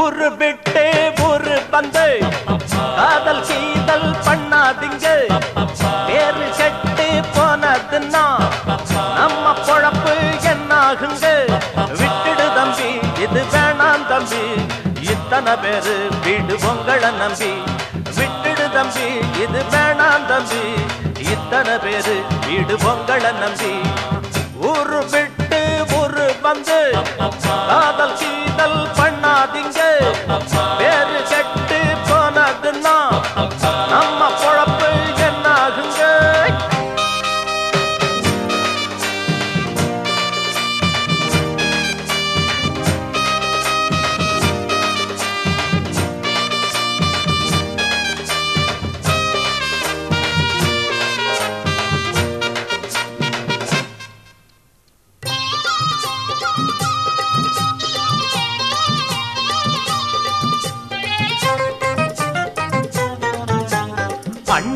ஊரு விட்டே ஊரு வந்து காதல் கீதல் பண்ணாதீங்க. பேரு கெட்டு போனதுன்னா நம்ம பொழப்பு என்னாகுங்க? விட்டுடு தம்பி இது வேணாம் தம்பி. இத்தனை பேரு வீடு உங்களை நம்பி. விட்டுடு தம்பி இது வேணாம் தம்பி. இத்தனை பேரு வீடு உங்களை நம்பி. ஊரு விட்டு ஊரு Number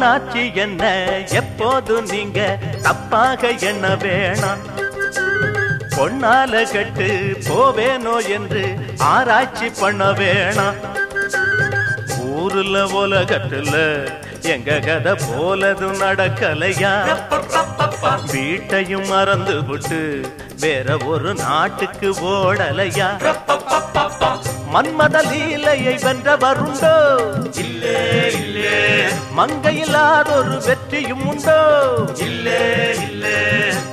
அண்ணாச்சி என்ன? எப்போது நீங்க தப்பாக என்ன வேணாம்? பொன்னால கட்டு போவேனோ என்று ஆராய்ச்சி பண்ண வேணாம். ஊருல உலகத்துல எங்க கதை போலதும் நடக்கலையா? வீட்டையும் மறந்து விட்டு வேற ஒரு நாட்டுக்கு ஓடலையா? மன்மத லீலையை வென்றவருண்டோ? இல்லே இல்லே. மங்கையில்லாதொரு வெற்றியும் உண்டோ?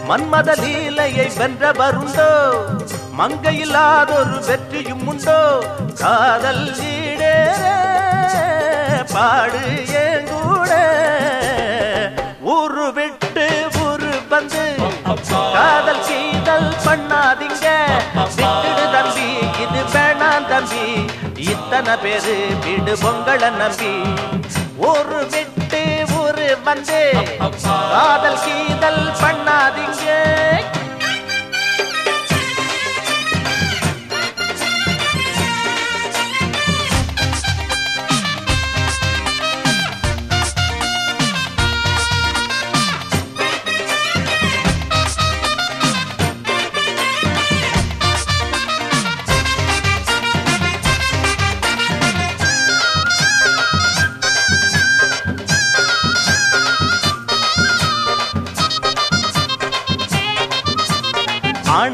மன்மத லீலையை வென்றவருண்டோ? மங்கையில்லாதொரு வெற்றியும் உண்டோ? காதல் ஈடேற பாடு ஏங்கூட. ஊரு விட்டு ஊரு வந்து காதல் கீதல் பண்ணாதீங்க. விட்டுடு தம்பி இது வேணாம் தம்பி. இத்தனை பேரு வீடு பொங்கலை நம்பி. ஊரு விட்டு ஊரு வந்து காதல் கீதல்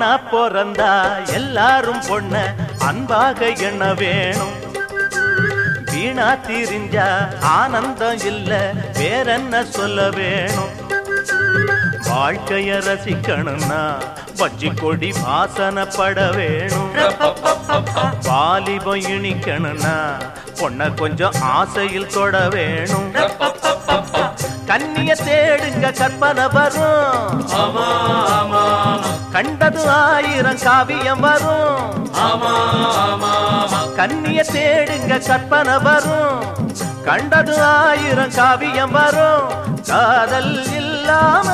ஆனா பிறந்தா எல்லாரும் பொண்ண அன்பாக எண்ண வேணும். வீணா திரிஞ்சா ஆனந்தம் இல்ல வேறென்ன சொல்ல வேணும்? வாழ்க்கைய ரசிக்கணும்னா பஜ்ஜி கொடி வாசனப்பட வேணும். வாலிபம் இனிக்கணும்னா பொண்ண கொஞ்சம் ஆசையில் தொட வேணும். கண்ணிய தேடுங்க கற்பனை வரும். கண்டது ஆயிரம் காவியம் வரும். கண்ணிய தேடுங்க கற்பனை வரும். கண்டது ஆயிரம் காவியம் வரும். காதல் இல்லாம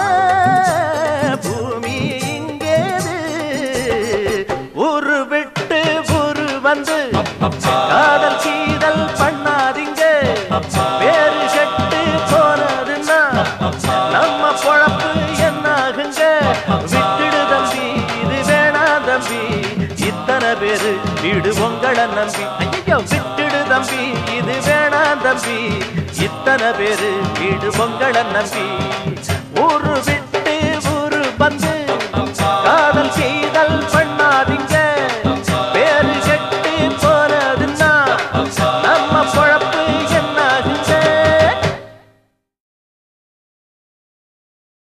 இத்தனை பேரு வீடு உங்களை நம்பி. ஐயோ விட்டுடு தம்பி இது வேணா தம்பி. இத்தனை பேரு வீடு உங்களை நம்பி. விட்டு